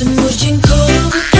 怎么晴空？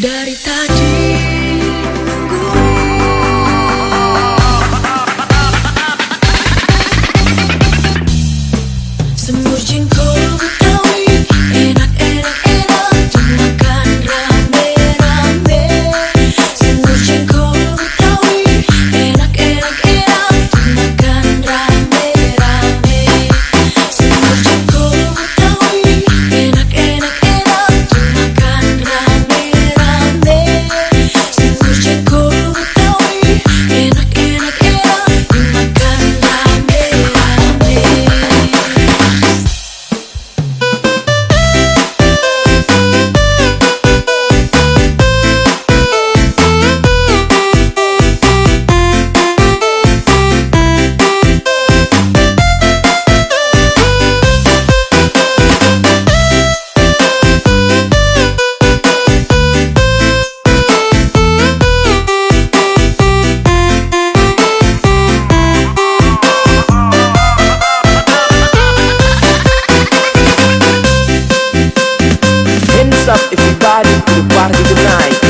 dari tadi. Everybody to the party tonight